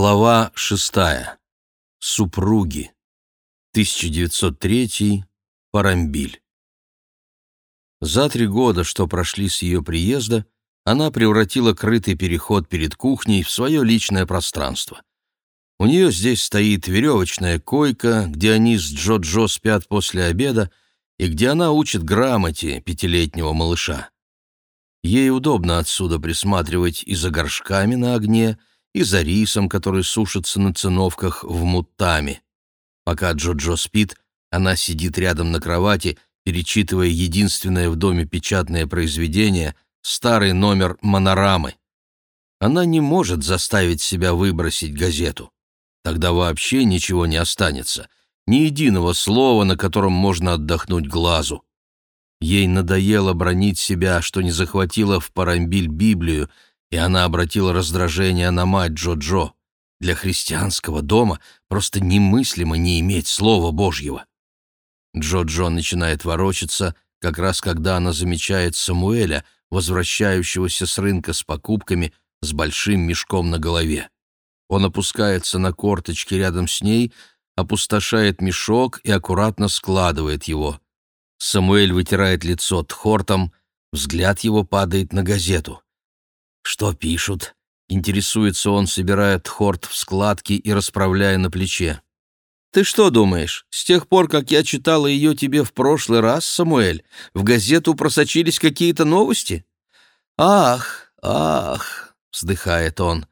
Глава шестая. Супруги. 1903. Парамбиль. За три года, что прошли с ее приезда, она превратила крытый переход перед кухней в свое личное пространство. У нее здесь стоит веревочная койка, где они с Джо-Джо спят после обеда, и где она учит грамоте пятилетнего малыша. Ей удобно отсюда присматривать и за горшками на огне, и за рисом, который сушится на циновках в муттаме. Пока Джо-Джо спит, она сидит рядом на кровати, перечитывая единственное в доме печатное произведение — старый номер «Монорамы». Она не может заставить себя выбросить газету. Тогда вообще ничего не останется, ни единого слова, на котором можно отдохнуть глазу. Ей надоело бронить себя, что не захватила в Парамбиль Библию — и она обратила раздражение на мать Джо-Джо. Для христианского дома просто немыслимо не иметь Слова Божьего. Джо-Джо начинает ворочаться, как раз когда она замечает Самуэля, возвращающегося с рынка с покупками, с большим мешком на голове. Он опускается на корточки рядом с ней, опустошает мешок и аккуратно складывает его. Самуэль вытирает лицо тхортом, взгляд его падает на газету. «Что пишут?» — интересуется он, собирая тхорт в складки и расправляя на плече. «Ты что думаешь, с тех пор, как я читала ее тебе в прошлый раз, Самуэль, в газету просочились какие-то новости?» «Ах, ах!» — вздыхает он.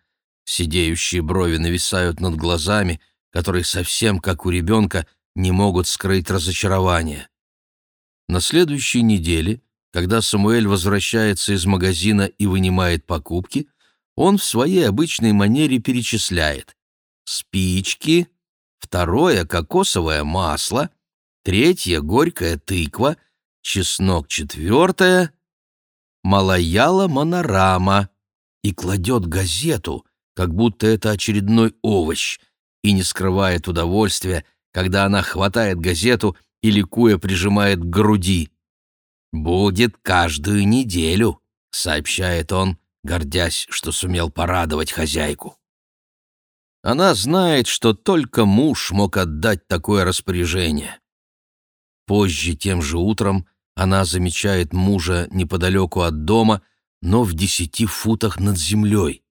Сидеющие брови нависают над глазами, которые совсем, как у ребенка, не могут скрыть разочарование. На следующей неделе когда Самуэль возвращается из магазина и вынимает покупки, он в своей обычной манере перечисляет. Спички, второе — кокосовое масло, третье — горькая тыква, чеснок четвертое — малаяла монорама и кладет газету, как будто это очередной овощ, и не скрывает удовольствия, когда она хватает газету и ликуя прижимает к груди. «Будет каждую неделю», — сообщает он, гордясь, что сумел порадовать хозяйку. Она знает, что только муж мог отдать такое распоряжение. Позже, тем же утром, она замечает мужа неподалеку от дома, но в десяти футах над землей.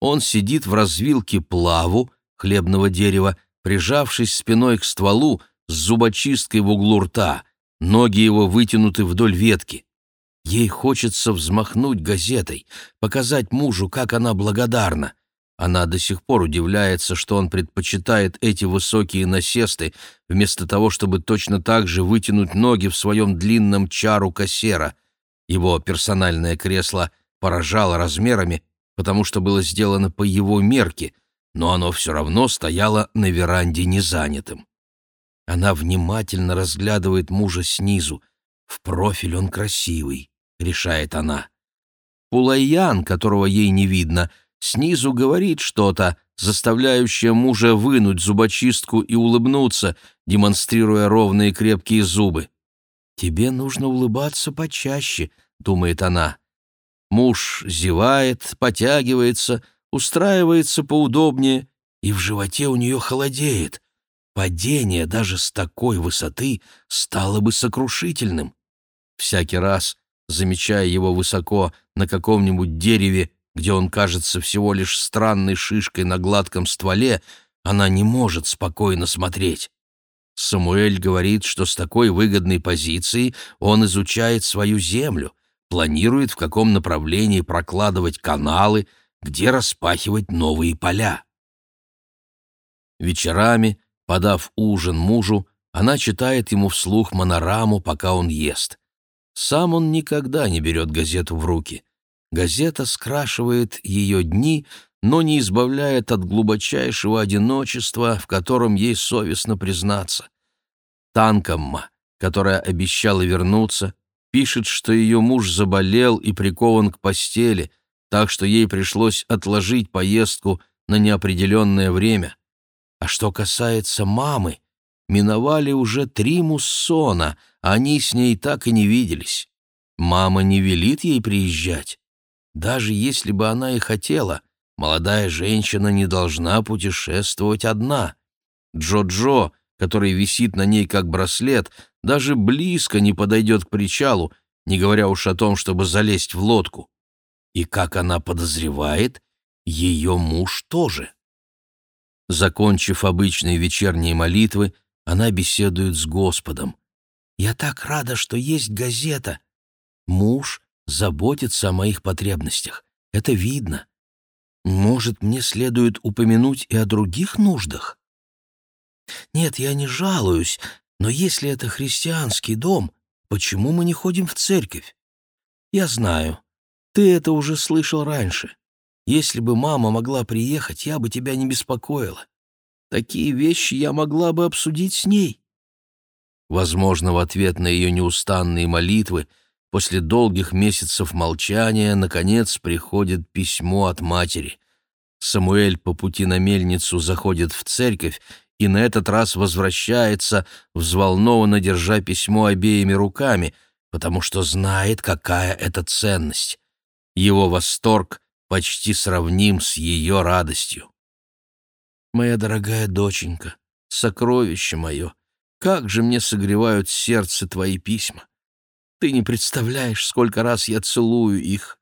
Он сидит в развилке плаву, хлебного дерева, прижавшись спиной к стволу с зубочисткой в углу рта — Ноги его вытянуты вдоль ветки. Ей хочется взмахнуть газетой, показать мужу, как она благодарна. Она до сих пор удивляется, что он предпочитает эти высокие насесты, вместо того, чтобы точно так же вытянуть ноги в своем длинном чару кассера. Его персональное кресло поражало размерами, потому что было сделано по его мерке, но оно все равно стояло на веранде незанятым. Она внимательно разглядывает мужа снизу. В профиль он красивый, решает она. Пулайян, которого ей не видно, снизу говорит что-то, заставляющее мужа вынуть зубочистку и улыбнуться, демонстрируя ровные крепкие зубы. «Тебе нужно улыбаться почаще», — думает она. Муж зевает, потягивается, устраивается поудобнее, и в животе у нее холодеет. Падение даже с такой высоты стало бы сокрушительным. Всякий раз, замечая его высоко на каком-нибудь дереве, где он кажется всего лишь странной шишкой на гладком стволе, она не может спокойно смотреть. Самуэль говорит, что с такой выгодной позиции он изучает свою землю, планирует, в каком направлении прокладывать каналы, где распахивать новые поля. Вечерами Подав ужин мужу, она читает ему вслух монораму, пока он ест. Сам он никогда не берет газету в руки. Газета скрашивает ее дни, но не избавляет от глубочайшего одиночества, в котором ей совестно признаться. Танкомма, которая обещала вернуться, пишет, что ее муж заболел и прикован к постели, так что ей пришлось отложить поездку на неопределенное время. А что касается мамы, миновали уже три муссона, они с ней так и не виделись. Мама не велит ей приезжать. Даже если бы она и хотела, молодая женщина не должна путешествовать одна. Джо-Джо, который висит на ней как браслет, даже близко не подойдет к причалу, не говоря уж о том, чтобы залезть в лодку. И, как она подозревает, ее муж тоже. Закончив обычные вечерние молитвы, она беседует с Господом. «Я так рада, что есть газета. Муж заботится о моих потребностях. Это видно. Может, мне следует упомянуть и о других нуждах? Нет, я не жалуюсь, но если это христианский дом, почему мы не ходим в церковь? Я знаю, ты это уже слышал раньше. Если бы мама могла приехать, я бы тебя не беспокоила. Такие вещи я могла бы обсудить с ней. Возможно, в ответ на ее неустанные молитвы после долгих месяцев молчания наконец приходит письмо от матери. Самуэль по пути на мельницу заходит в церковь и на этот раз возвращается, взволнованно держа письмо обеими руками, потому что знает, какая это ценность. Его восторг почти сравним с ее радостью. «Моя дорогая доченька, сокровище мое, как же мне согревают сердце твои письма! Ты не представляешь, сколько раз я целую их.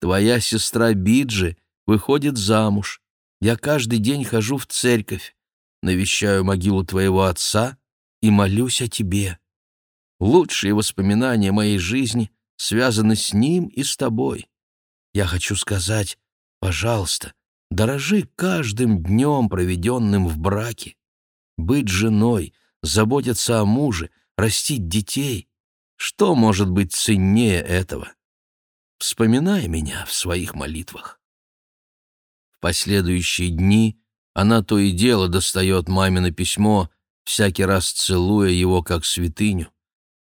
Твоя сестра Биджи выходит замуж. Я каждый день хожу в церковь навещаю могилу твоего отца и молюсь о тебе. Лучшие воспоминания моей жизни связаны с ним и с тобой. Я хочу сказать, пожалуйста, дорожи каждым днем, проведенным в браке. Быть женой, заботиться о муже, растить детей — что может быть ценнее этого? Вспоминай меня в своих молитвах. В последующие дни она то и дело достает мамино письмо, всякий раз целуя его как святыню.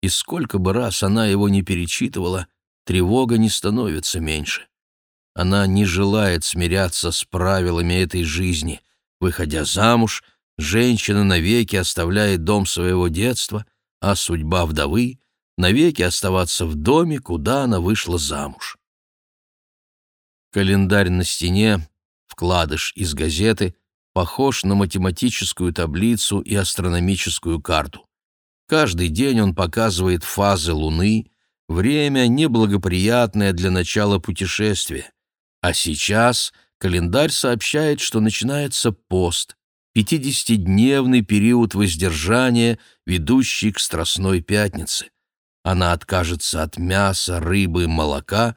И сколько бы раз она его не перечитывала, тревога не становится меньше. Она не желает смиряться с правилами этой жизни. Выходя замуж, женщина навеки оставляет дом своего детства, а судьба вдовы — навеки оставаться в доме, куда она вышла замуж. Календарь на стене, вкладыш из газеты — похож на математическую таблицу и астрономическую карту. Каждый день он показывает фазы Луны, время неблагоприятное для начала путешествия. А сейчас календарь сообщает, что начинается пост, пятидесятидневный период воздержания, ведущий к Страстной Пятнице. Она откажется от мяса, рыбы, молока,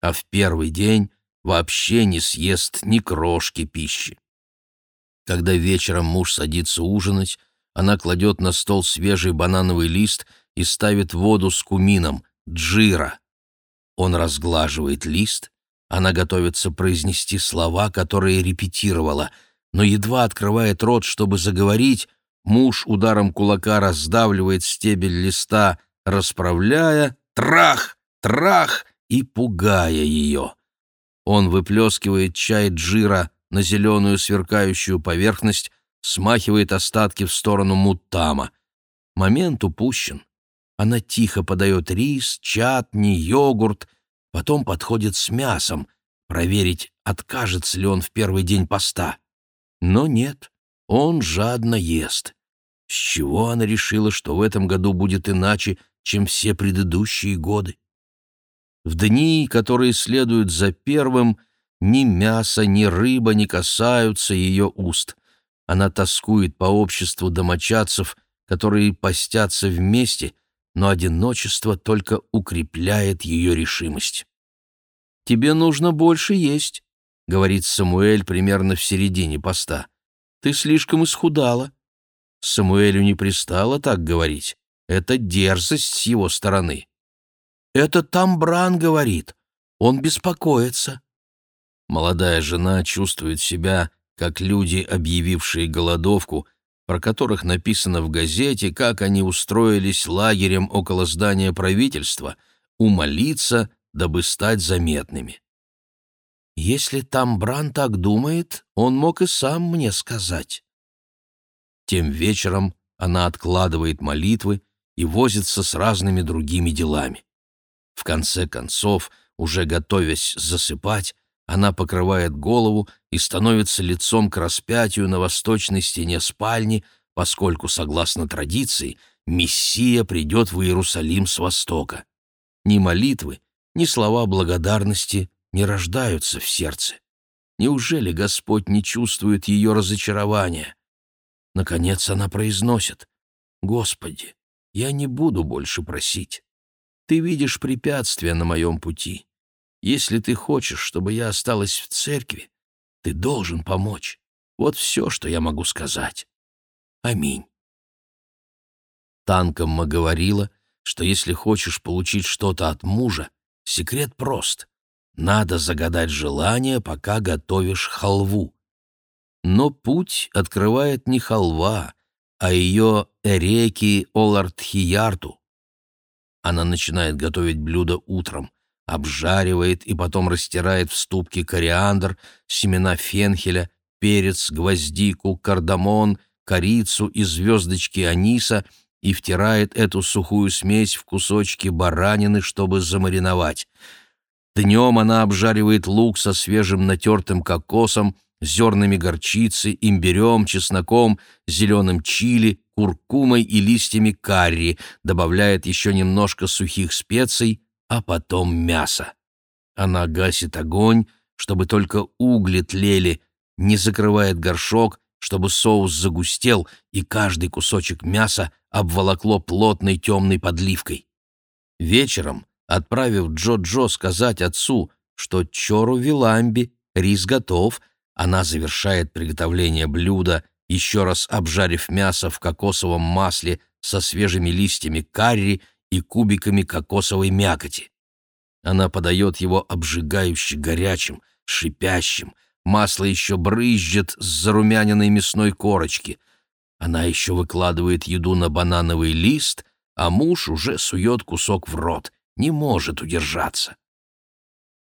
а в первый день вообще не съест ни крошки пищи. Когда вечером муж садится ужинать, она кладет на стол свежий банановый лист и ставит воду с кумином, джира. Он разглаживает лист, она готовится произнести слова, которые репетировала, но едва открывает рот, чтобы заговорить, муж ударом кулака раздавливает стебель листа, расправляя «трах! Трах!» и пугая ее. Он выплескивает чай джира на зеленую сверкающую поверхность, смахивает остатки в сторону мутама. Момент упущен. Она тихо подает рис, чатни, йогурт, потом подходит с мясом, проверить, откажется ли он в первый день поста. Но нет, он жадно ест. С чего она решила, что в этом году будет иначе, чем все предыдущие годы? В дни, которые следуют за первым, — ни мясо, ни рыба не касаются ее уст. Она тоскует по обществу домочадцев, которые постятся вместе, но одиночество только укрепляет ее решимость. «Тебе нужно больше есть», — говорит Самуэль примерно в середине поста. «Ты слишком исхудала». Самуэлю не пристало так говорить. Это дерзость с его стороны. «Это Тамбран говорит. Он беспокоится. Молодая жена чувствует себя, как люди, объявившие голодовку, про которых написано в газете, как они устроились лагерем около здания правительства, умолиться, дабы стать заметными. Если там Бран так думает, он мог и сам мне сказать. Тем вечером она откладывает молитвы и возится с разными другими делами. В конце концов, уже готовясь засыпать, Она покрывает голову и становится лицом к распятию на восточной стене спальни, поскольку, согласно традиции, Мессия придет в Иерусалим с востока. Ни молитвы, ни слова благодарности не рождаются в сердце. Неужели Господь не чувствует ее разочарования? Наконец она произносит, «Господи, я не буду больше просить. Ты видишь препятствия на моем пути. Если ты хочешь, чтобы я осталась в церкви, ты должен помочь. Вот все, что я могу сказать. Аминь. Танкомма говорила, что если хочешь получить что-то от мужа, секрет прост. Надо загадать желание, пока готовишь халву. Но путь открывает не халва, а ее эреки Олартхиярту. Она начинает готовить блюдо утром, обжаривает и потом растирает в ступке кориандр, семена фенхеля, перец, гвоздику, кардамон, корицу и звездочки аниса и втирает эту сухую смесь в кусочки баранины, чтобы замариновать. Днем она обжаривает лук со свежим натертым кокосом, зернами горчицы, имбирем, чесноком, зеленым чили, куркумой и листьями карри, добавляет еще немножко сухих специй, а потом мясо. Она гасит огонь, чтобы только угли тлели, не закрывает горшок, чтобы соус загустел, и каждый кусочек мяса обволокло плотной темной подливкой. Вечером, отправив Джо-Джо сказать отцу, что Чору Виламби, рис готов, она завершает приготовление блюда, еще раз обжарив мясо в кокосовом масле со свежими листьями карри и кубиками кокосовой мякоти. Она подает его обжигающе горячим, шипящим, масло еще брызжет с зарумяненной мясной корочки. Она еще выкладывает еду на банановый лист, а муж уже сует кусок в рот, не может удержаться.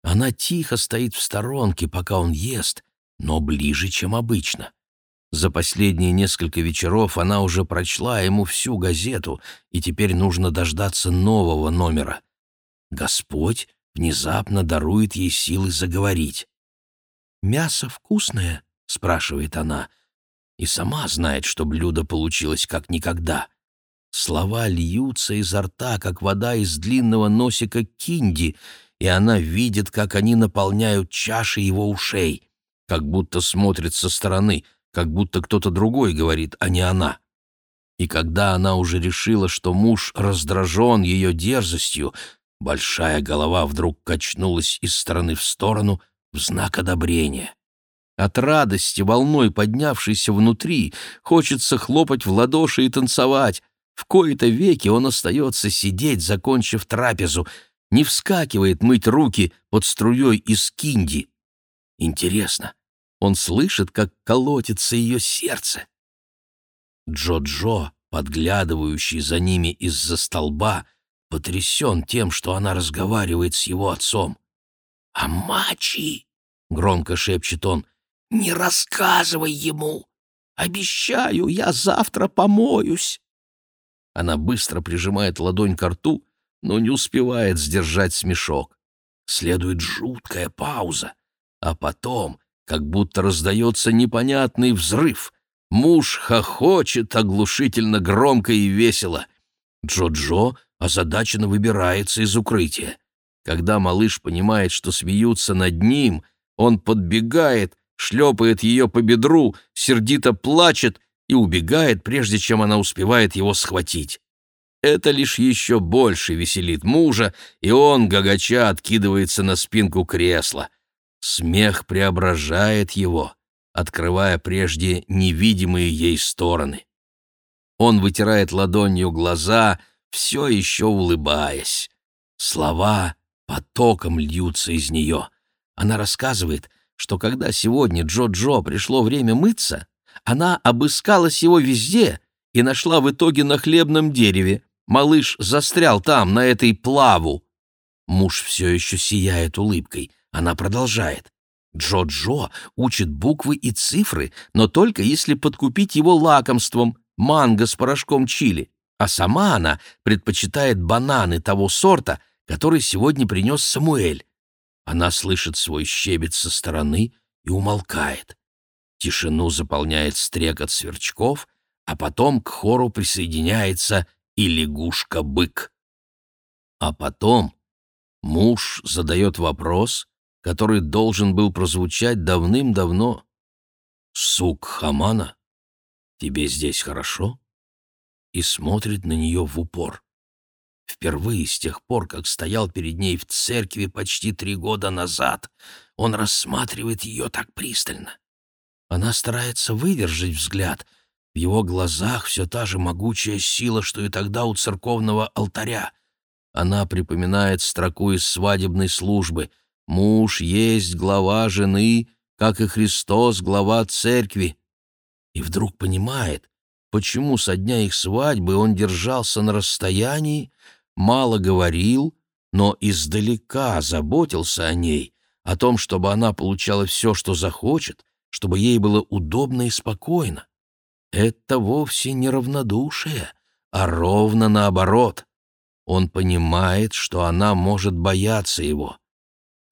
Она тихо стоит в сторонке, пока он ест, но ближе, чем обычно. За последние несколько вечеров она уже прочла ему всю газету, и теперь нужно дождаться нового номера. Господь внезапно дарует ей силы заговорить. «Мясо вкусное?» — спрашивает она. И сама знает, что блюдо получилось как никогда. Слова льются изо рта, как вода из длинного носика кинди, и она видит, как они наполняют чаши его ушей как будто смотрит со стороны, как будто кто-то другой говорит, а не она. И когда она уже решила, что муж раздражен ее дерзостью, большая голова вдруг качнулась из стороны в сторону в знак одобрения. От радости, волной поднявшейся внутри, хочется хлопать в ладоши и танцевать. В кои-то веки он остается сидеть, закончив трапезу, не вскакивает мыть руки под струей из кинди. Интересно, он слышит, как колотится ее сердце. Джо-Джо, подглядывающий за ними из-за столба, потрясен тем, что она разговаривает с его отцом. «Амачи!» — громко шепчет он. «Не рассказывай ему! Обещаю, я завтра помоюсь!» Она быстро прижимает ладонь к рту, но не успевает сдержать смешок. Следует жуткая пауза. А потом, как будто раздается непонятный взрыв, муж хохочет оглушительно громко и весело. Джо-Джо озадаченно выбирается из укрытия. Когда малыш понимает, что смеются над ним, он подбегает, шлепает ее по бедру, сердито плачет и убегает, прежде чем она успевает его схватить. Это лишь еще больше веселит мужа, и он, гагача, откидывается на спинку кресла. Смех преображает его, открывая прежде невидимые ей стороны. Он вытирает ладонью глаза, все еще улыбаясь. Слова потоком льются из нее. Она рассказывает, что когда сегодня Джо-Джо пришло время мыться, она обыскалась его везде и нашла в итоге на хлебном дереве. Малыш застрял там, на этой плаву. Муж все еще сияет улыбкой — она продолжает. Джо-Джо учит буквы и цифры, но только если подкупить его лакомством, манго с порошком чили. А сама она предпочитает бананы того сорта, который сегодня принес Самуэль. Она слышит свой щебет со стороны и умолкает. Тишину заполняет стрекот сверчков, а потом к хору присоединяется и лягушка-бык. А потом муж задает вопрос, который должен был прозвучать давным-давно. «Сук Хамана, тебе здесь хорошо?» И смотрит на нее в упор. Впервые с тех пор, как стоял перед ней в церкви почти три года назад, он рассматривает ее так пристально. Она старается выдержать взгляд. В его глазах все та же могучая сила, что и тогда у церковного алтаря. Она припоминает строку из свадебной службы «Муж есть глава жены, как и Христос глава церкви». И вдруг понимает, почему со дня их свадьбы он держался на расстоянии, мало говорил, но издалека заботился о ней, о том, чтобы она получала все, что захочет, чтобы ей было удобно и спокойно. Это вовсе не равнодушие, а ровно наоборот. Он понимает, что она может бояться его.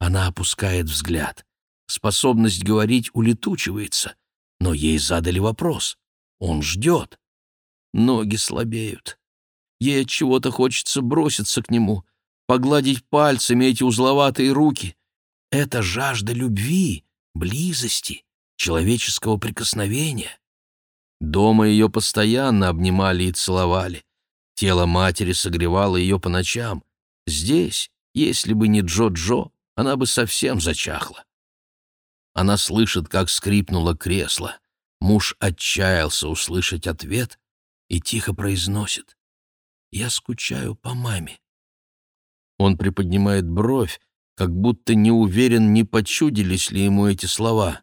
Она опускает взгляд. Способность говорить улетучивается, но ей задали вопрос. Он ждет. Ноги слабеют. Ей от чего-то хочется броситься к нему, погладить пальцами эти узловатые руки. Это жажда любви, близости, человеческого прикосновения. Дома ее постоянно обнимали и целовали. Тело матери согревало ее по ночам. Здесь, если бы не Джо-Джо, она бы совсем зачахла. Она слышит, как скрипнуло кресло. Муж отчаялся услышать ответ и тихо произносит. Я скучаю по маме. Он приподнимает бровь, как будто не уверен, не почудились ли ему эти слова.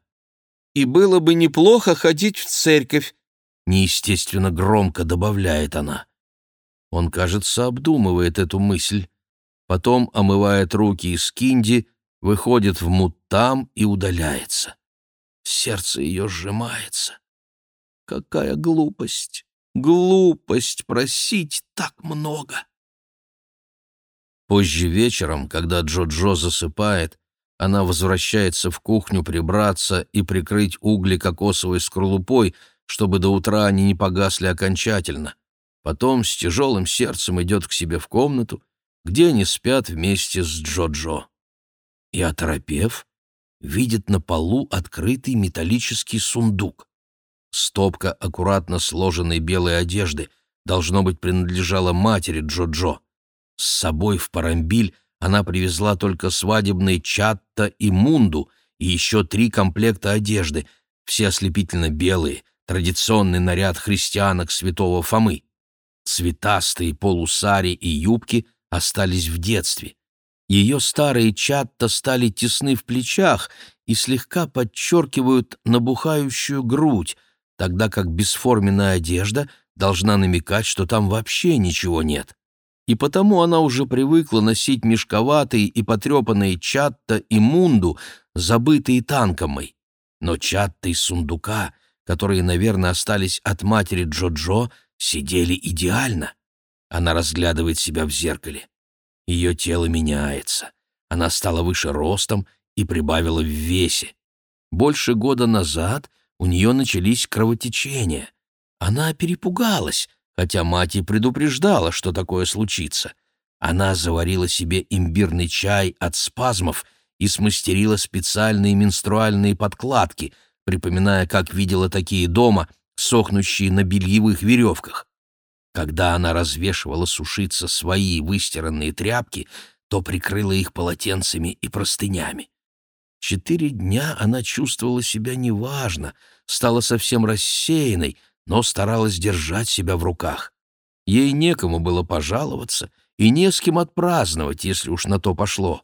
«И было бы неплохо ходить в церковь», — неестественно громко добавляет она. Он, кажется, обдумывает эту мысль. Потом омывает руки из кинди, выходит в муттам и удаляется. Сердце ее сжимается. Какая глупость! Глупость просить так много. Позже вечером, когда Джо-Джо засыпает, она возвращается в кухню прибраться и прикрыть угли кокосовой скорлупой, чтобы до утра они не погасли окончательно. Потом с тяжелым сердцем идет к себе в комнату, где они спят вместе с Джо-Джо. И, оторопев, видит на полу открытый металлический сундук. Стопка аккуратно сложенной белой одежды должно быть принадлежала матери Джо-Джо. С собой в Парамбиль она привезла только свадебные чатта и мунду и еще три комплекта одежды, все ослепительно белые, традиционный наряд христианок святого Фомы. Цветастые полусари и юбки остались в детстве. Ее старые чатта стали тесны в плечах и слегка подчеркивают набухающую грудь, тогда как бесформенная одежда должна намекать, что там вообще ничего нет. И потому она уже привыкла носить мешковатые и потрепанные чатта и мунду, забытые танкомой. Но чатта из сундука, которые, наверное, остались от матери Джо-Джо, сидели идеально. Она разглядывает себя в зеркале. Ее тело меняется. Она стала выше ростом и прибавила в весе. Больше года назад у нее начались кровотечения. Она перепугалась, хотя мать и предупреждала, что такое случится. Она заварила себе имбирный чай от спазмов и смастерила специальные менструальные подкладки, припоминая, как видела такие дома, сохнущие на бельевых веревках. Когда она развешивала сушиться свои выстиранные тряпки, то прикрыла их полотенцами и простынями. Четыре дня она чувствовала себя неважно, стала совсем рассеянной, но старалась держать себя в руках. Ей некому было пожаловаться и не с кем отпраздновать, если уж на то пошло.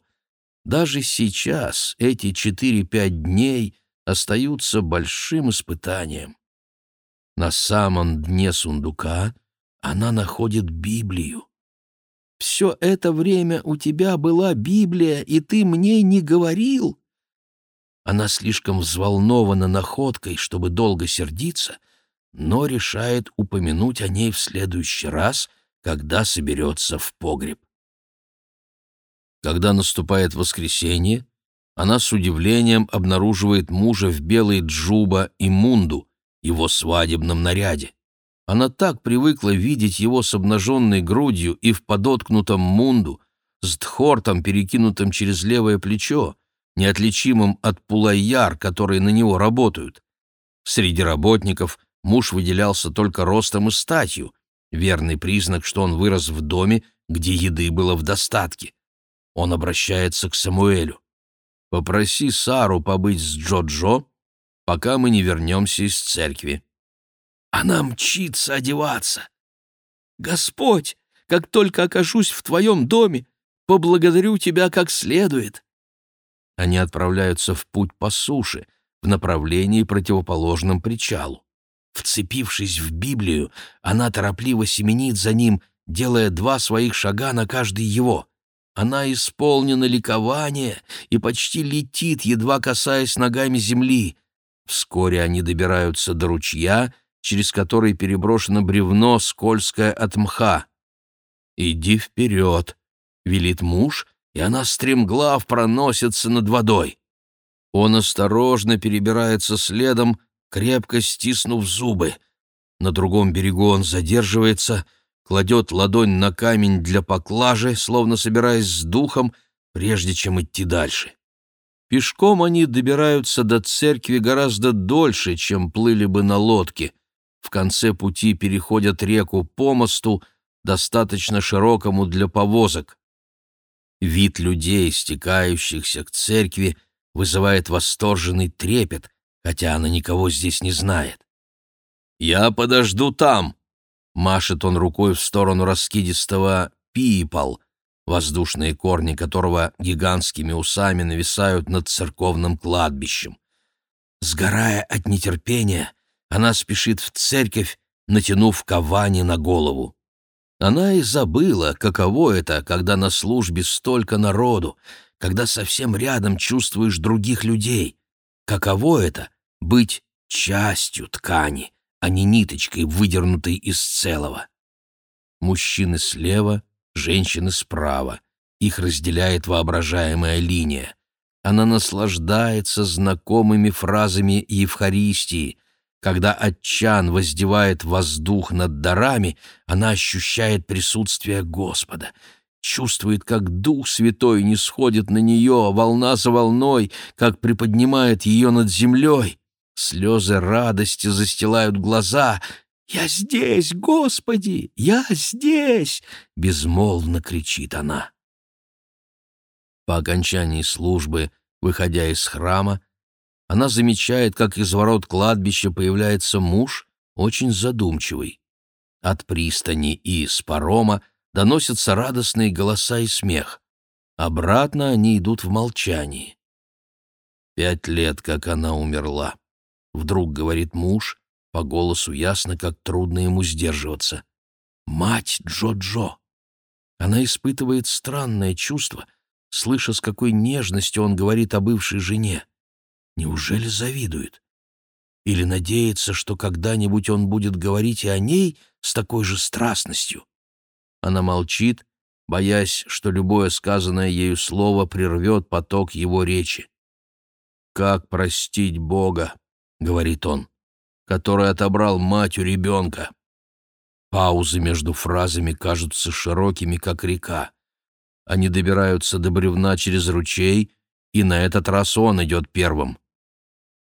Даже сейчас эти четыре-пять дней остаются большим испытанием. На самом дне сундука она находит Библию. «Все это время у тебя была Библия, и ты мне не говорил?» Она слишком взволнована находкой, чтобы долго сердиться, но решает упомянуть о ней в следующий раз, когда соберется в погреб. Когда наступает воскресенье, она с удивлением обнаруживает мужа в белой джуба и мунду, его свадебном наряде. Она так привыкла видеть его с обнаженной грудью и в подоткнутом мунду, с дхортом, перекинутым через левое плечо, неотличимым от пулайяр, которые на него работают. Среди работников муж выделялся только ростом и статью, верный признак, что он вырос в доме, где еды было в достатке. Он обращается к Самуэлю. «Попроси Сару побыть с Джо-Джо, пока мы не вернемся из церкви». Она мчится одеваться. «Господь, как только окажусь в твоем доме, поблагодарю тебя как следует». Они отправляются в путь по суше, в направлении, противоположном причалу. Вцепившись в Библию, она торопливо семенит за ним, делая два своих шага на каждый его. Она исполнена ликования и почти летит, едва касаясь ногами земли. Вскоре они добираются до ручья, через который переброшено бревно, скользкое от мха. «Иди вперед», — велит муж, и она стремглав проносится над водой. Он осторожно перебирается следом, крепко стиснув зубы. На другом берегу он задерживается, кладет ладонь на камень для поклажи, словно собираясь с духом, прежде чем идти дальше. Пешком они добираются до церкви гораздо дольше, чем плыли бы на лодке. В конце пути переходят реку по мосту, достаточно широкому для повозок. Вид людей, стекающихся к церкви, вызывает восторженный трепет, хотя она никого здесь не знает. «Я подожду там!» — машет он рукой в сторону раскидистого пипал, воздушные корни которого гигантскими усами нависают над церковным кладбищем. Сгорая от нетерпения, она спешит в церковь, натянув кавани на голову. Она и забыла, каково это, когда на службе столько народу, когда совсем рядом чувствуешь других людей. Каково это — быть частью ткани, а не ниточкой, выдернутой из целого. Мужчины слева, женщины справа. Их разделяет воображаемая линия. Она наслаждается знакомыми фразами Евхаристии, когда Отчан воздевает воздух над дарами, она ощущает присутствие Господа, чувствует, как Дух Святой не сходит на нее волна за волной, как приподнимает ее над землей. Слезы радости застилают глаза. «Я здесь, Господи! Я здесь!» — безмолвно кричит она. По окончании службы, выходя из храма, она замечает, как из ворот кладбища появляется муж, очень задумчивый. От пристани и из парома доносятся радостные голоса и смех. Обратно они идут в молчании. «Пять лет, как она умерла», — вдруг говорит муж, по голосу ясно, как трудно ему сдерживаться. «Мать Джо-Джо!» Она испытывает странное чувство, слыша, с какой нежностью он говорит о бывшей жене. Неужели завидует? Или надеется, что когда-нибудь он будет говорить и о ней с такой же страстностью? Она молчит, боясь, что любое сказанное ею слово прервет поток его речи. «Как простить Бога?» — говорит он, — «который отобрал мать у ребенка». Паузы между фразами кажутся широкими, как река. Они добираются до бревна через ручей, и на этот раз он идет первым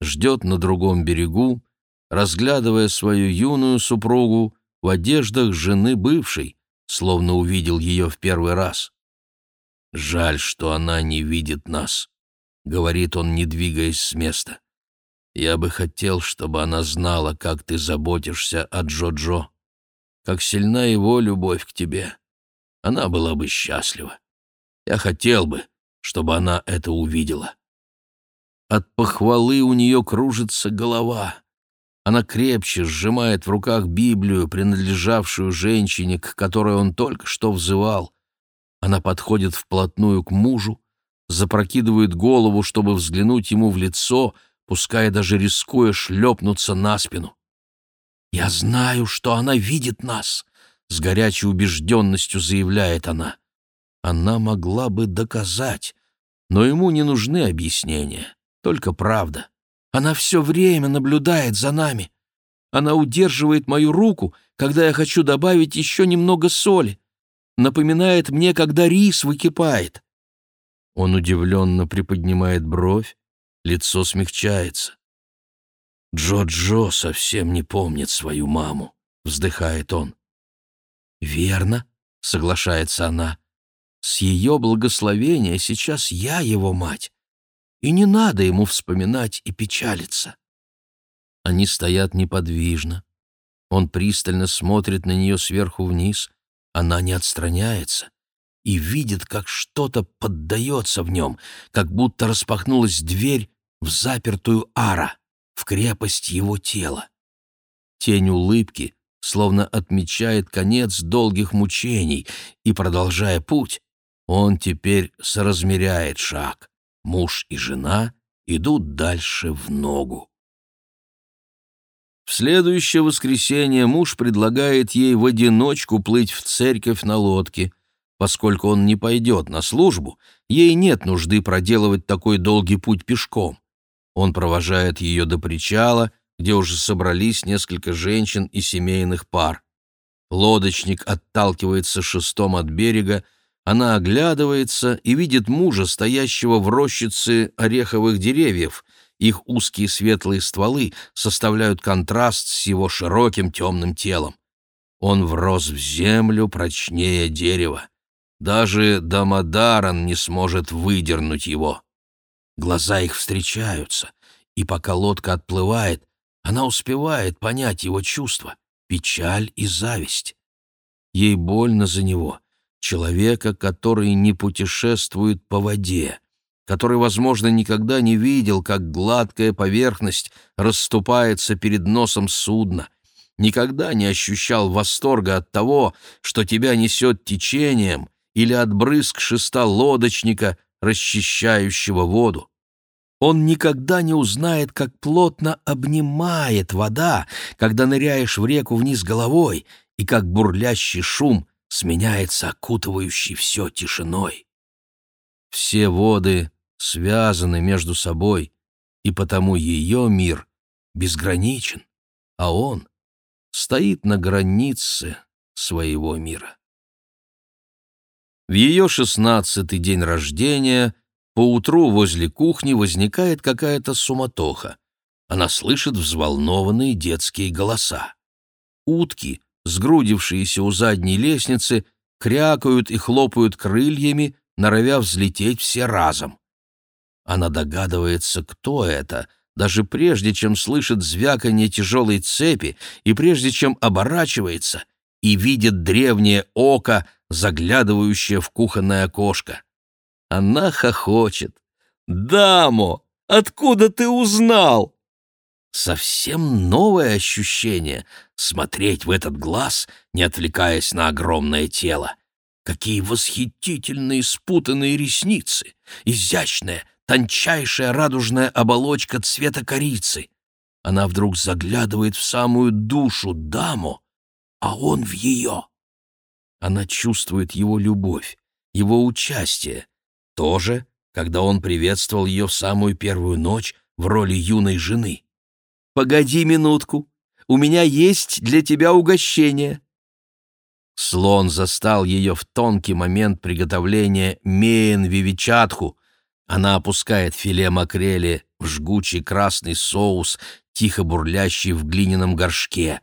ждет на другом берегу, разглядывая свою юную супругу в одеждах жены бывшей, словно увидел ее в первый раз. «Жаль, что она не видит нас», — говорит он, не двигаясь с места. «Я бы хотел, чтобы она знала, как ты заботишься о Джо-Джо, как сильна его любовь к тебе. Она была бы счастлива. Я хотел бы, чтобы она это увидела». От похвалы у нее кружится голова. Она крепче сжимает в руках Библию, принадлежавшую женщине, к которой он только что взывал. Она подходит вплотную к мужу, запрокидывает голову, чтобы взглянуть ему в лицо, пускай даже рискуя шлепнуться на спину. «Я знаю, что она видит нас», — с горячей убежденностью заявляет она. Она могла бы доказать, Но ему не нужны объяснения, только правда. Она все время наблюдает за нами. Она удерживает мою руку, когда я хочу добавить еще немного соли. Напоминает мне, когда рис выкипает. Он удивленно приподнимает бровь, лицо смягчается. «Джо-Джо совсем не помнит свою маму», — вздыхает он. «Верно», — соглашается она. «С ее благословения сейчас я его мать, и не надо ему вспоминать и печалиться». Они стоят неподвижно. Он пристально смотрит на нее сверху вниз, она не отстраняется и видит, как что-то поддается в нем, как будто распахнулась дверь в запертую ара, в крепость его тела. Тень улыбки словно отмечает конец долгих мучений, и, продолжая путь, он теперь соразмеряет шаг. Муж и жена идут дальше в ногу. В следующее воскресенье муж предлагает ей в одиночку плыть в церковь на лодке. Поскольку он не пойдет на службу, ей нет нужды проделывать такой долгий путь пешком. Он провожает ее до причала, где уже собрались несколько женщин и семейных пар. Лодочник отталкивается шестом от берега, она оглядывается и видит мужа, стоящего в рощице ореховых деревьев. Их узкие светлые стволы составляют контраст с его широким темным телом. Он врос в землю прочнее дерева. Даже Дамадаран не сможет выдернуть его. Глаза их встречаются, и пока лодка отплывает, она успевает понять его чувства — печаль и зависть. Ей больно за него, человека, который не путешествует по воде, который, возможно, никогда не видел, как гладкая поверхность расступается перед носом судна, никогда не ощущал восторга от того, что тебя несет течением, или от брызг шеста лодочника, расчищающего воду. Он никогда не узнает, как плотно обнимает вода, когда ныряешь в реку вниз головой, и как бурлящий шум сменяется окутывающей все тишиной. Все воды связаны между собой, и потому ее мир безграничен, а он стоит на границе своего мира. В ее шестнадцатый день рождения Поутру возле кухни возникает какая-то суматоха. Она слышит взволнованные детские голоса. Утки, сгрудившиеся у задней лестницы, крякают и хлопают крыльями, норовя взлететь все разом. Она догадывается, кто это, даже прежде чем слышит звяканье тяжелой цепи и прежде чем оборачивается и видит древнее око, заглядывающее в кухонное окошко. Она хохочет. «Дамо, откуда ты узнал?» Совсем новое ощущение — смотреть в этот глаз, не отвлекаясь на огромное тело. Какие восхитительные спутанные ресницы! Изящная, тончайшая радужная оболочка цвета корицы. Она вдруг заглядывает в самую душу даму, а он в ее. Она чувствует его любовь, его участие, тоже, когда он приветствовал ее в самую первую ночь в роли юной жены. «Погоди минутку, у меня есть для тебя угощение». Слон застал ее в тонкий момент приготовления меен вивичатху. Она опускает филе макрели в жгучий красный соус, тихо бурлящий в глиняном горшке.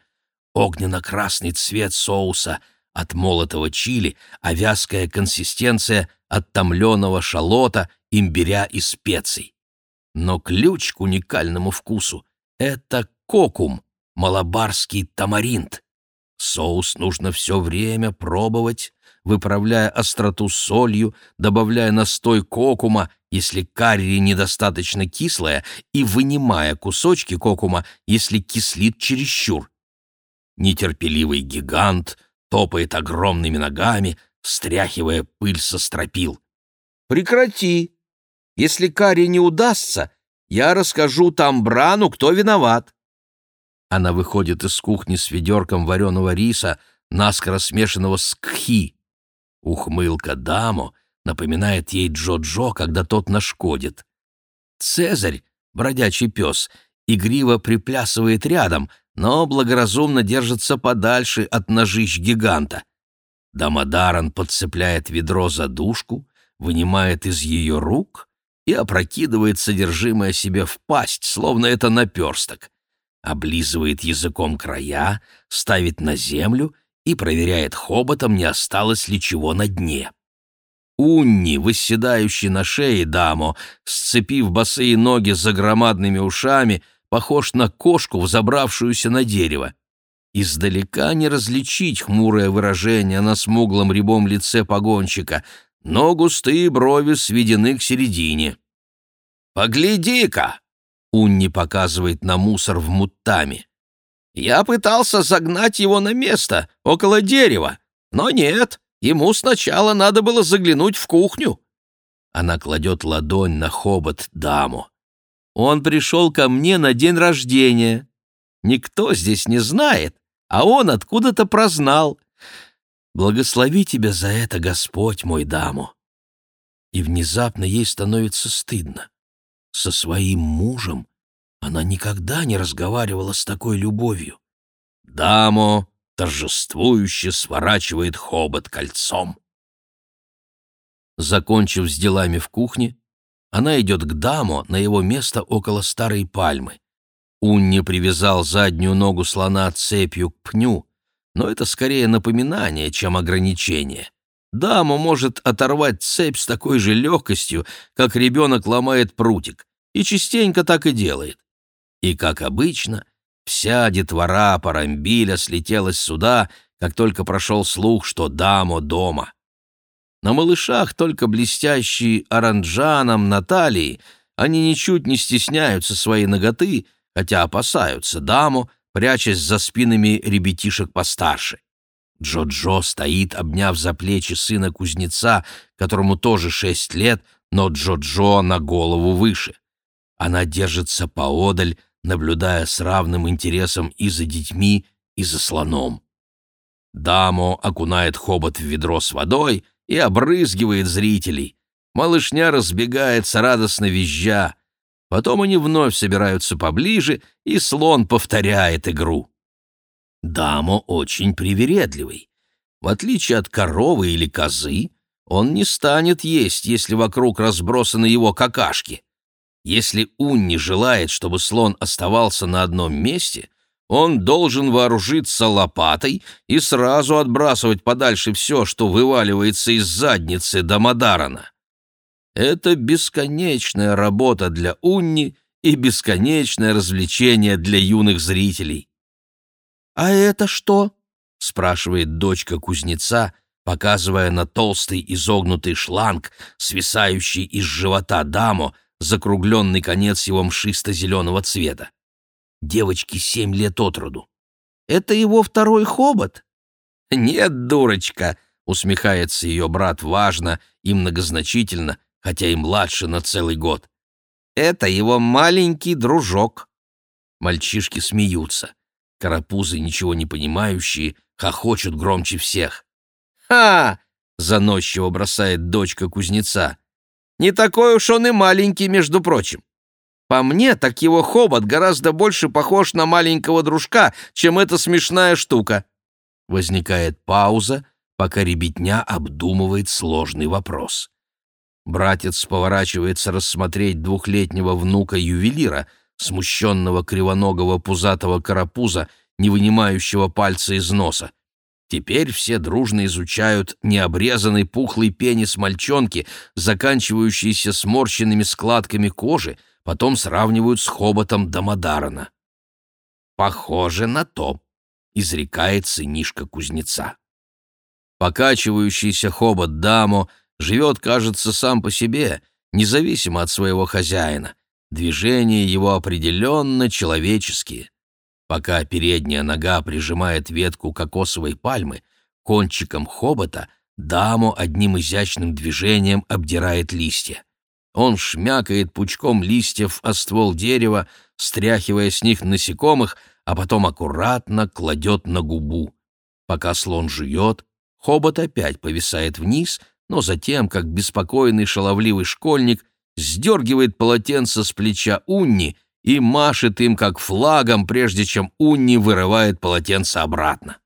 Огненно-красный цвет соуса — от молотого чили, а вязкая консистенция от томленого шалота, имбиря и специй. Но ключ к уникальному вкусу — это кокум, малабарский тамаринт. Соус нужно все время пробовать, выправляя остроту солью, добавляя настой кокума, если карри недостаточно кислая, и вынимая кусочки кокума, если кислит чересчур. Нетерпеливый гигант топает огромными ногами, стряхивая пыль со стропил. «Прекрати! Если карри не удастся, я расскажу Тамбрану, кто виноват!» Она выходит из кухни с ведерком вареного риса, наскоро смешанного с кхи. Ухмылка дамо напоминает ей Джо-Джо, когда тот нашкодит. Цезарь, бродячий пес, игриво приплясывает рядом, но благоразумно держится подальше от ножищ гиганта. Дамадаран подцепляет ведро за дужку, вынимает из ее рук и опрокидывает содержимое себе в пасть, словно это наперсток. Облизывает языком края, ставит на землю и проверяет хоботом, не осталось ли чего на дне. Унни, восседающий на шее дамо, сцепив босые ноги за громадными ушами, похож на кошку, взобравшуюся на дерево. Издалека не различить хмурое выражение на смуглом рябом лице погонщика, но густые брови сведены к середине. «Погляди-ка!» — Унни показывает на мусор в муттами. «Я пытался загнать его на место, около дерева, но нет, ему сначала надо было заглянуть в кухню». Она кладет ладонь на хобот даму. «Он пришел ко мне на день рождения. Никто здесь не знает, а он откуда-то прознал. Благослови тебя за это, Господь мой даму. И внезапно ей становится стыдно. Со своим мужем она никогда не разговаривала с такой любовью. Дамо торжествующе сворачивает хобот кольцом. Закончив с делами в кухне, она идет к Дамо на его место около старой пальмы. Унни привязал заднюю ногу слона цепью к пню, но это скорее напоминание, чем ограничение. Дама может оторвать цепь с такой же легкостью, как ребенок ломает прутик, и частенько так и делает. И, как обычно, вся детвора Парамбиля слетелась сюда, как только прошел слух, что Дамо дома. На малышах только блестящие оранжаном Натальи, они ничуть не стесняются своей ноготы — хотя опасаются даму, прячась за спинами ребятишек постарше. Джо-Джо стоит, обняв за плечи сына кузнеца, которому тоже шесть лет, но Джо-Джо на голову выше. Она держится поодаль, наблюдая с равным интересом и за детьми, и за слоном. Дамо окунает хобот в ведро с водой и обрызгивает зрителей. Малышня разбегается, радостно визжа. Потом они вновь собираются поближе, и слон повторяет игру. Дамо очень привередливый. В отличие от коровы или козы, он не станет есть, если вокруг разбросаны его какашки. Если Унни желает, чтобы слон оставался на одном месте, он должен вооружиться лопатой и сразу отбрасывать подальше все, что вываливается из задницы Дамадарана. Это бесконечная работа для Унни и бесконечное развлечение для юных зрителей. «А это что?» — спрашивает дочка кузнеца, показывая на толстый изогнутый шланг, свисающий из живота даму, закругленный конец его мшисто-зеленого цвета. Девочке семь лет от роду. «Это его второй хобот?» «Нет, дурочка», — усмехается ее брат важно и многозначительно, хотя и младше на целый год. Это его маленький дружок. Мальчишки смеются. Карапузы, ничего не понимающие, хохочут громче всех. «Ха!» — заносчиво бросает дочка кузнеца. «Не такой уж он и маленький, между прочим. По мне, так его хобот гораздо больше похож на маленького дружка, чем эта смешная штука». Возникает пауза, пока ребятня обдумывает сложный вопрос. Братец поворачивается рассмотреть двухлетнего внука-ювелира, смущенного кривоногого пузатого карапуза, не вынимающего пальца из носа. Теперь все дружно изучают необрезанный пухлый пенис мальчонки, заканчивающийся сморщенными складками кожи, потом сравнивают с хоботом Дамадарана. «Похоже на то», — изрекает сынишка кузнеца. Покачивающийся хобот Дамо — живет, кажется, сам по себе, независимо от своего хозяина. Движения его определенно человеческие. Пока передняя нога прижимает ветку кокосовой пальмы, кончиком хобота даму одним изящным движением обдирает листья. Он шмякает пучком листьев о ствол дерева, стряхивая с них насекомых, а потом аккуратно кладет на губу. Пока слон жует, хобот опять повисает вниз, но затем, как беспокойный шаловливый школьник, сдергивает полотенце с плеча Унни и машет им как флагом, прежде чем Унни вырывает полотенце обратно.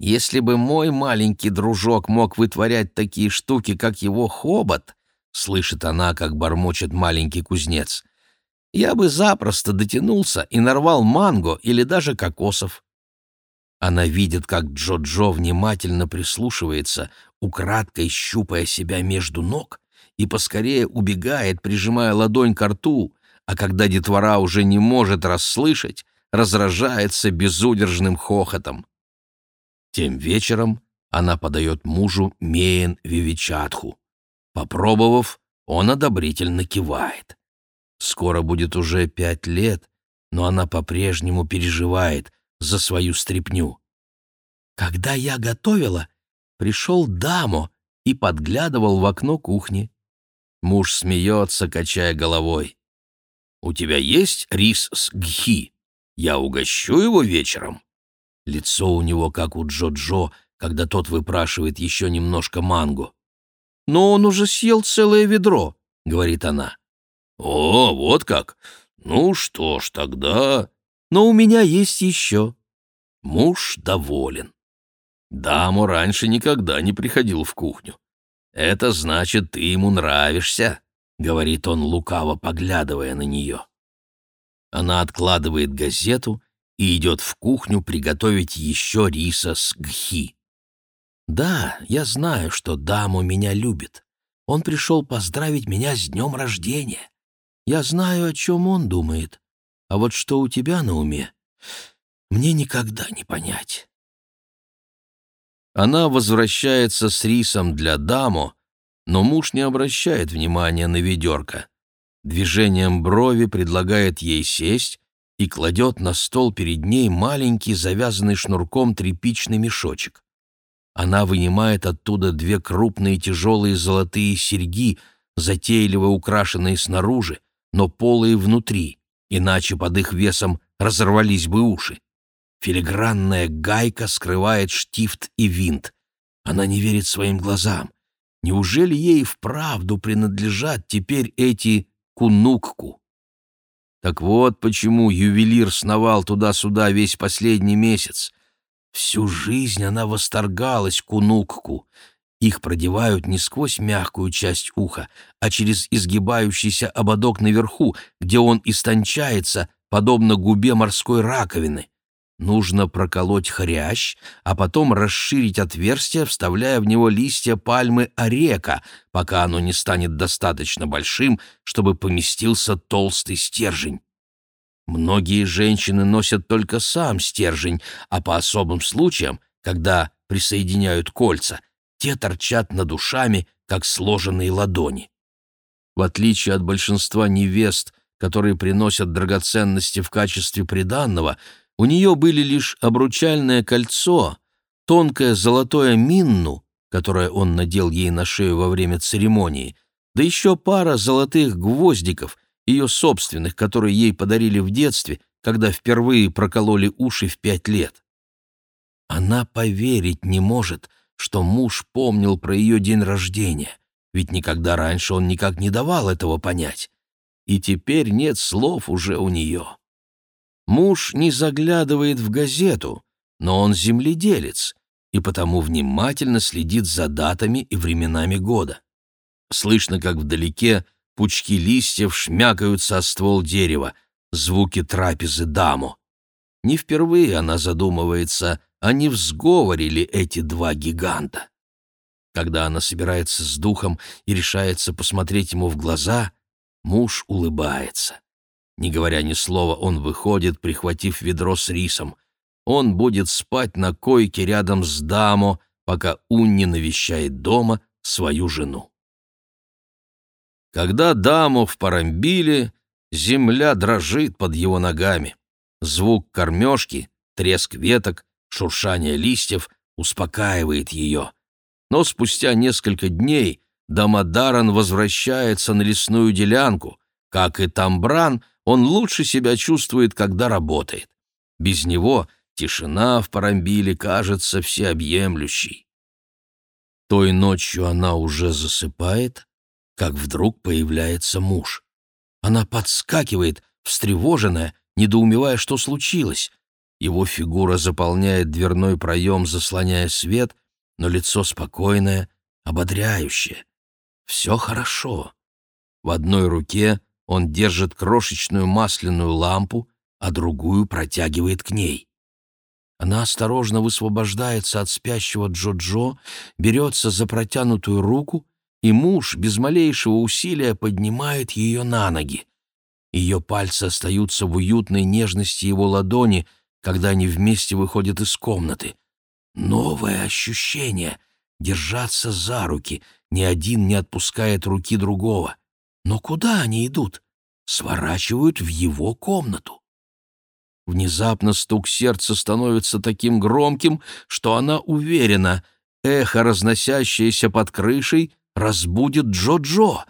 Если бы мой маленький дружок мог вытворять такие штуки, как его хобот, слышит она, как бормочет маленький кузнец, я бы запросто дотянулся и нарвал манго или даже кокосов. Она видит, как Джо-Джо внимательно прислушивается, украдкой щупая себя между ног, и поскорее убегает, прижимая ладонь к рту, а когда детвора уже не может расслышать, разражается безудержным хохотом. Тем вечером она подает мужу меен вивичатху. Попробовав, он одобрительно кивает. Скоро будет уже пять лет, но она по-прежнему переживает за свою стряпню. Когда я готовила, пришел Дамо и подглядывал в окно кухни. Муж смеется, качая головой. «У тебя есть рис с гхи? Я угощу его вечером». Лицо у него, как у Джо-Джо, когда тот выпрашивает еще немножко манго. «Но он уже съел целое ведро», — говорит она. «О, вот как! Ну что ж, тогда...» «Но у меня есть еще». Муж доволен. Даму раньше никогда не приходил в кухню. «Это значит, ты ему нравишься», — говорит он, лукаво поглядывая на нее. Она откладывает газету и идет в кухню приготовить еще риса с гхи. «Да, я знаю, что Даму меня любит. Он пришел поздравить меня с днем рождения. Я знаю, о чем он думает. А вот что у тебя на уме, мне никогда не понять». Она возвращается с рисом для Дамо, но муж не обращает внимания на ведерко. Движением брови предлагает ей сесть и кладет на стол перед ней маленький завязанный шнурком тряпичный мешочек. Она вынимает оттуда две крупные тяжелые золотые серьги, затейливо украшенные снаружи, но полые внутри, иначе под их весом разорвались бы уши. Филигранная гайка скрывает штифт и винт. Она не верит своим глазам. Неужели ей вправду принадлежат теперь эти кунукку? Так вот почему ювелир сновал туда-сюда весь последний месяц. Всю жизнь она восторгалась кунукку. Их продевают не сквозь мягкую часть уха, а через изгибающийся ободок наверху, где он истончается, подобно губе морской раковины. Нужно проколоть хрящ, а потом расширить отверстие, вставляя в него листья пальмы орека, пока оно не станет достаточно большим, чтобы поместился толстый стержень. Многие женщины носят только сам стержень, а по особым случаям, когда присоединяют кольца, те торчат над ушами, как сложенные ладони. В отличие от большинства невест, которые приносят драгоценности в качестве приданного, у нее были лишь обручальное кольцо, тонкое золотое минну, которое он надел ей на шею во время церемонии, да еще пара золотых гвоздиков, ее собственных, которые ей подарили в детстве, когда впервые прокололи уши в пять лет. Она поверить не может, что муж помнил про ее день рождения, ведь никогда раньше он никак не давал этого понять. И теперь нет слов уже у нее. Муж не заглядывает в газету, но он земледелец и потому внимательно следит за датами и временами года. Слышно, как вдалеке пучки листьев шмякаются о ствол дерева, звуки трапезы даму. Не впервые она задумывается, а не в сговоре ли эти два гиганта. Когда она собирается с духом и решается посмотреть ему в глаза, муж улыбается. Не говоря ни слова, он выходит, прихватив ведро с рисом. Он будет спать на койке рядом с Дамо, пока Унни навещает дома свою жену. Когда Дамо в Парамбиле, земля дрожит под его ногами. Звук кормежки, треск веток, шуршание листьев успокаивает ее. Но спустя несколько дней Дамадаран возвращается на лесную делянку. Как и Тамбран — он лучше себя чувствует, когда работает. Без него тишина в Парамбиле кажется всеобъемлющей. Той ночью она уже засыпает, как вдруг появляется муж. Она подскакивает, встревоженная, недоумевая, что случилось. Его фигура заполняет дверной проем, заслоняя свет, но лицо спокойное, ободряющее. Все хорошо. В одной руке он держит крошечную масляную лампу, а другую протягивает к ней. Она осторожно высвобождается от спящего Джо-Джо, берется за протянутую руку, и муж без малейшего усилия поднимает ее на ноги. Ее пальцы остаются в уютной нежности его ладони, когда они вместе выходят из комнаты. Новое ощущение — держаться за руки, ни один не отпускает руки другого. Но куда они идут? Сворачивают в его комнату. Внезапно стук сердца становится таким громким, что она уверена, эхо, разносящееся под крышей, разбудит Джо-Джо.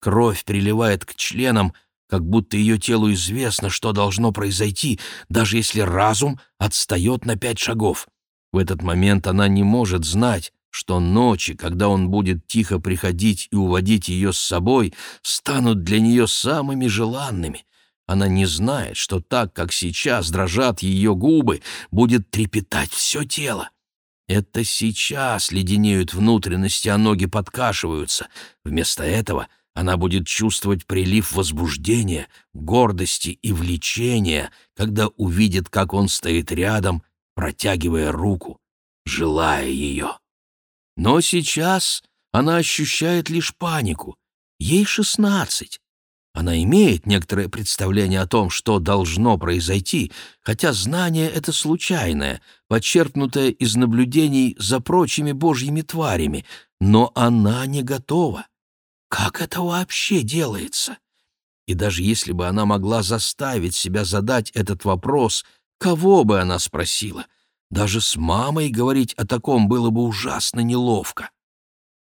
Кровь приливает к членам, как будто ее телу известно, что должно произойти, даже если разум отстает на пять шагов. В этот момент она не может знать, что ночи, когда он будет тихо приходить и уводить ее с собой, станут для нее самыми желанными. Она не знает, что так, как сейчас дрожат ее губы, будет трепетать все тело. Это сейчас леденеют внутренности, а ноги подкашиваются. Вместо этого она будет чувствовать прилив возбуждения, гордости и влечения, когда увидит, как он стоит рядом, протягивая руку, желая ее. Но сейчас она ощущает лишь панику. Ей шестнадцать. Она имеет некоторое представление о том, что должно произойти, хотя знание это случайное, подчеркнутое из наблюдений за прочими божьими тварями, но она не готова. Как это вообще делается? И даже если бы она могла заставить себя задать этот вопрос, кого бы она спросила — даже с мамой говорить о таком было бы ужасно неловко.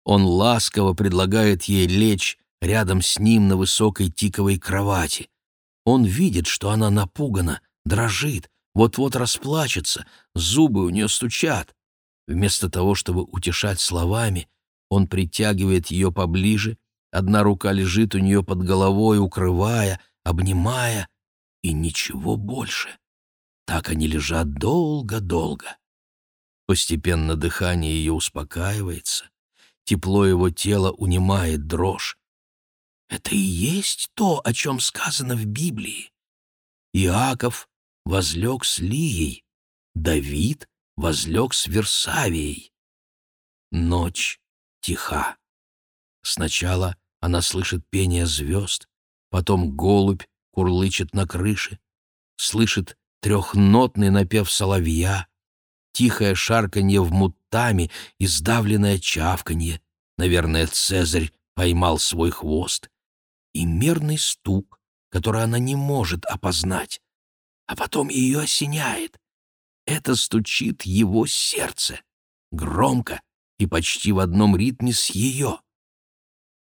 Он ласково предлагает ей лечь рядом с ним на высокой тиковой кровати. Он видит, что она напугана, дрожит, вот-вот расплачется, зубы у нее стучат. Вместо того, чтобы утешать словами, он притягивает ее поближе, одна рука лежит у нее под головой, укрывая, обнимая, и ничего больше. Так они лежат долго-долго. Постепенно дыхание ее успокаивается, тепло его тела унимает дрожь. Это и есть то, о чем сказано в Библии. Иаков возлег с Лией, Давид возлег с Версавией. Ночь тиха. Сначала она слышит пение звезд, потом голубь курлычет на крыше, слышит трехнотный напев соловья, тихое шарканье в мутами и сдавленное чавканье. Наверное, Цезарь поймал свой хвост. И мерный стук, который она не может опознать. А потом ее осеняет. Это стучит его сердце. Громко и почти в одном ритме с ее.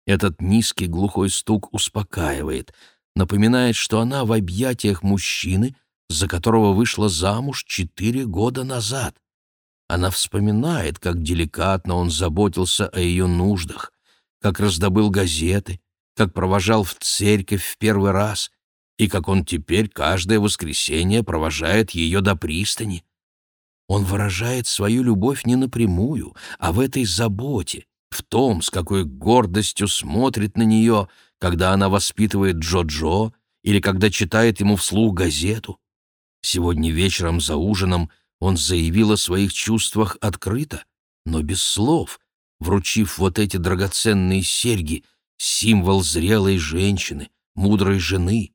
Этот низкий глухой стук успокаивает, напоминает, что она в объятиях мужчины — за которого вышла замуж четыре года назад. Она вспоминает, как деликатно он заботился о ее нуждах, как раздобыл газеты, как провожал в церковь в первый раз и как он теперь каждое воскресенье провожает ее до пристани. Он выражает свою любовь не напрямую, а в этой заботе, в том, с какой гордостью смотрит на нее, когда она воспитывает Джо-Джо или когда читает ему вслух газету. Сегодня вечером за ужином он заявил о своих чувствах открыто, но без слов, вручив вот эти драгоценные серьги, символ зрелой женщины, мудрой жены.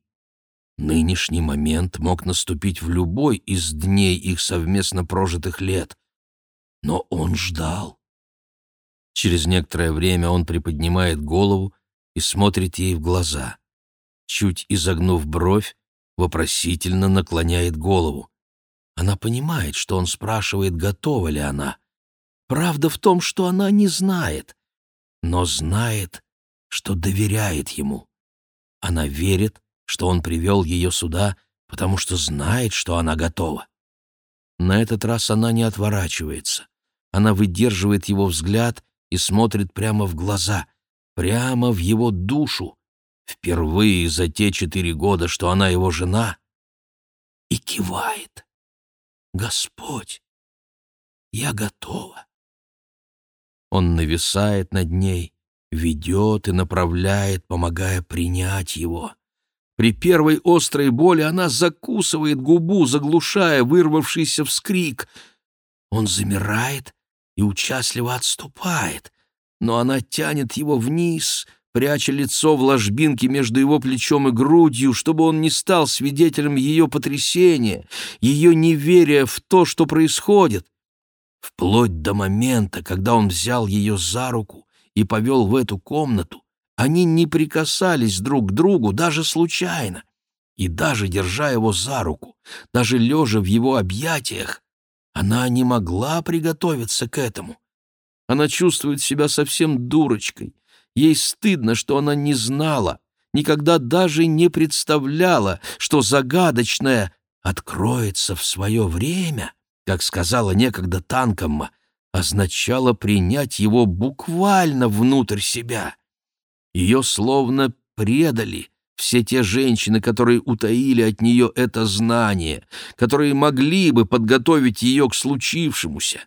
Нынешний момент мог наступить в любой из дней их совместно прожитых лет. Но он ждал. Через некоторое время он приподнимает голову и смотрит ей в глаза. Чуть изогнув бровь, вопросительно наклоняет голову. Она понимает, что он спрашивает, готова ли она. Правда в том, что она не знает, но знает, что доверяет ему. Она верит, что он привел ее сюда, потому что знает, что она готова. На этот раз она не отворачивается. Она выдерживает его взгляд и смотрит прямо в глаза, прямо в его душу, впервые за те четыре года, что она его жена, и кивает. «Господь, я готова». Он нависает над ней, ведет и направляет, помогая принять его. При первой острой боли она закусывает губу, заглушая вырвавшийся вскрик. Он замирает и участливо отступает, но она тянет его вниз, пряча лицо в ложбинке между его плечом и грудью, чтобы он не стал свидетелем ее потрясения, ее неверия в то, что происходит. Вплоть до момента, когда он взял ее за руку и повел в эту комнату, они не прикасались друг к другу даже случайно. И даже держа его за руку, даже лежа в его объятиях, она не могла приготовиться к этому. Она чувствует себя совсем дурочкой. Ей стыдно, что она не знала, никогда даже не представляла, что загадочное откроется в свое время, как сказала некогда Танкомма, означало принять его буквально внутрь себя. Ее словно предали все те женщины, которые утаили от нее это знание, которые могли бы подготовить ее к случившемуся.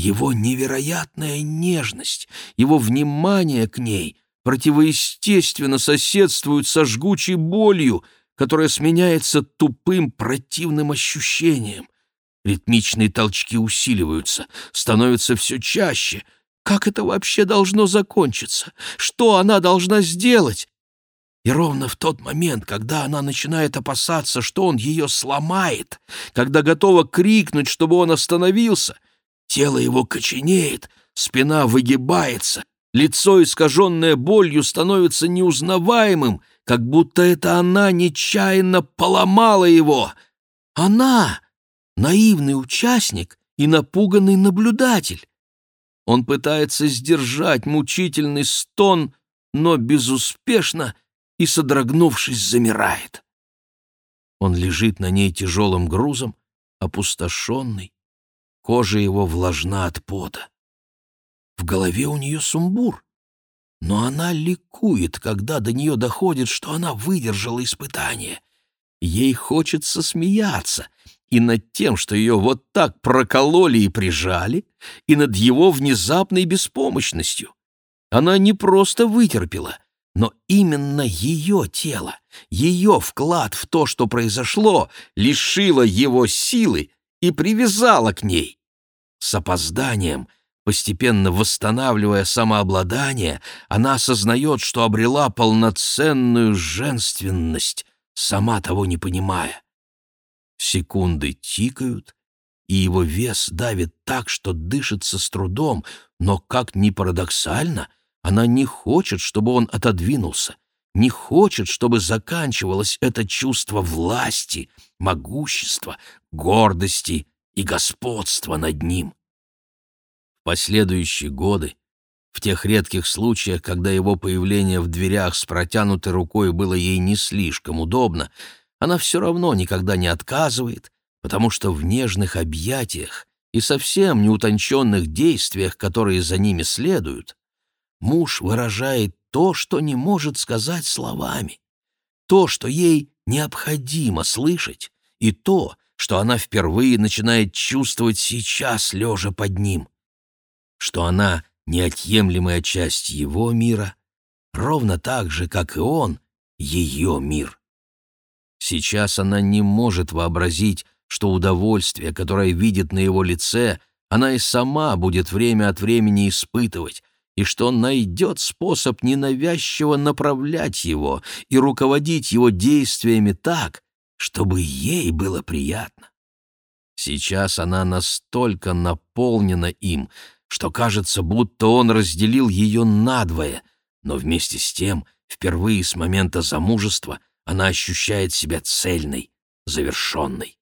Его невероятная нежность, его внимание к ней противоестественно соседствуют со жгучей болью, которая сменяется тупым противным ощущением. Ритмичные толчки усиливаются, становятся все чаще — как это вообще должно закончиться? Что она должна сделать? И ровно в тот момент, когда она начинает опасаться, что он ее сломает, когда готова крикнуть, чтобы он остановился, тело его коченеет, спина выгибается, лицо, искаженное болью, становится неузнаваемым, как будто это она нечаянно поломала его. Она — наивный участник и напуганный наблюдатель. Он пытается сдержать мучительный стон, но безуспешно и, содрогнувшись, замирает. Он лежит на ней тяжелым грузом, опустошенный, кожа его влажна от пота. В голове у нее сумбур, но она ликует, когда до нее доходит, что она выдержала испытание. Ей хочется смеяться, и над тем, что ее вот так прокололи и прижали, и над его внезапной беспомощностью. Она не просто вытерпела, но именно ее тело, ее вклад в то, что произошло, лишило его силы и привязало к ней. С опозданием, постепенно восстанавливая самообладание, она осознает, что обрела полноценную женственность, сама того не понимая. Секунды тикают, и его вес давит так, что дышится с трудом, но, как ни парадоксально, она не хочет, чтобы он отодвинулся, не хочет, чтобы заканчивалось это чувство власти, могущества, гордости и господства над ним. В последующие годы, в тех редких случаях, когда его появление в дверях с протянутой рукой было ей не слишком удобно, она все равно никогда не отказывает, потому что в нежных объятиях и совсем неутонченных действиях, которые за ними следуют, муж выражает то, что не может сказать словами, то, что ей необходимо слышать, и то, что она впервые начинает чувствовать сейчас, лежа под ним, что она неотъемлемая часть его мира, ровно так же, как и он, ее мир. Сейчас она не может вообразить, что удовольствие, которое видит на его лице, она и сама будет время от времени испытывать, и что он найдет способ ненавязчиво направлять его и руководить его действиями так, чтобы ей было приятно. Сейчас она настолько наполнена им, что кажется, будто он разделил ее надвое, но вместе с тем, впервые с момента замужества — она ощущает себя цельной, завершенной.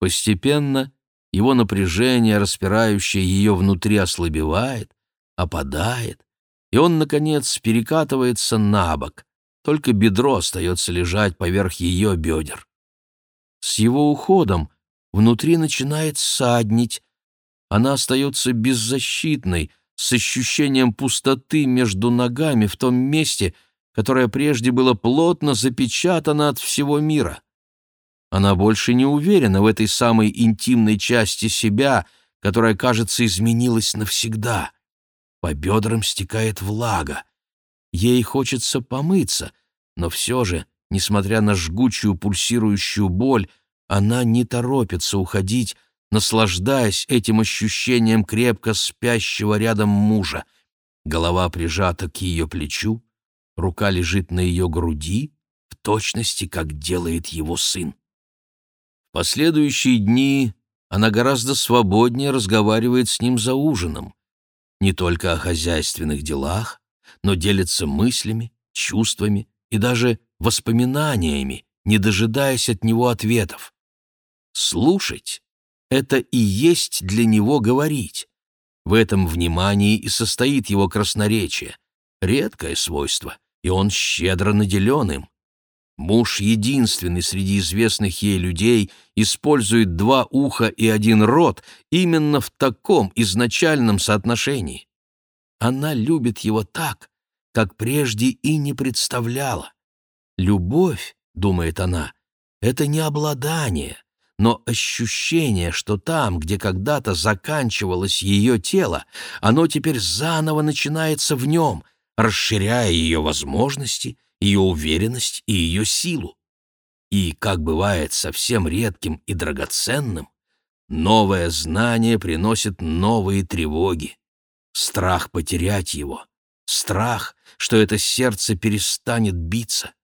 Постепенно его напряжение, распирающее ее внутри, ослабевает, опадает, и он, наконец, перекатывается на бок, только бедро остается лежать поверх ее бедер. С его уходом внутри начинает саднить, она остается беззащитной, с ощущением пустоты между ногами в том месте, которое прежде было плотно запечатано от всего мира. Она больше не уверена в этой самой интимной части себя, которая, кажется, изменилась навсегда. По бедрам стекает влага. Ей хочется помыться, но все же, несмотря на жгучую пульсирующую боль, она не торопится уходить, наслаждаясь этим ощущением крепко спящего рядом мужа. Голова прижата к ее плечу, рука лежит на ее груди, в точности, как делает его сын. В последующие дни она гораздо свободнее разговаривает с ним за ужином. Не только о хозяйственных делах, но делится мыслями, чувствами и даже воспоминаниями, не дожидаясь от него ответов. Слушать — это и есть для него говорить. В этом внимании и состоит его красноречие. Редкое свойство, и он щедро наделен им. Муж единственный среди известных ей людей использует два уха и один рот именно в таком изначальном соотношении. Она любит его так, как прежде и не представляла. Любовь, думает она, это не обладание, но ощущение, что там, где когда-то заканчивалось ее тело, оно теперь заново начинается в нем, расширяя ее возможности ее уверенность и ее силу. И, как бывает совсем редким и драгоценным, новое знание приносит новые тревоги. Страх потерять его, страх, что это сердце перестанет биться,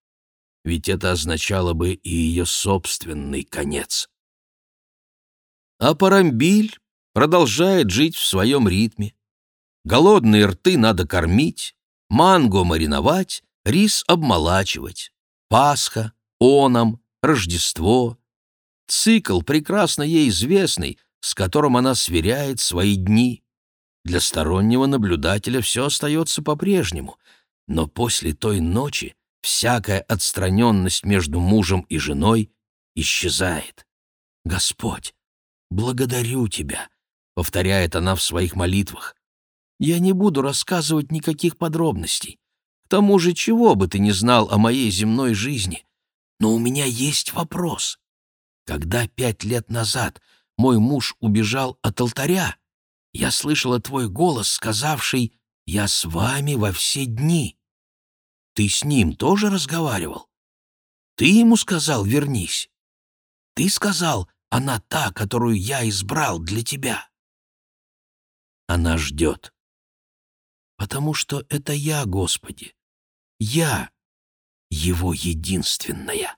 ведь это означало бы и ее собственный конец. А Парамбиль продолжает жить в своем ритме. Голодные рты надо кормить, манго мариновать, рис обмолачивать, Пасха, Оном, Рождество. Цикл прекрасно ей известный, с которым она сверяет свои дни. Для стороннего наблюдателя все остается по-прежнему, но после той ночи всякая отстраненность между мужем и женой исчезает. «Господь, благодарю Тебя», — повторяет она в своих молитвах. «Я не буду рассказывать никаких подробностей тому же, чего бы ты не знал о моей земной жизни. Но у меня есть вопрос. Когда пять лет назад мой муж убежал от алтаря, я слышала твой голос, сказавший «Я с вами во все дни». Ты с ним тоже разговаривал? Ты ему сказал «Вернись». Ты сказал «Она та, которую я избрал для тебя». Она ждет. Потому что это я, Господи, я его единственная.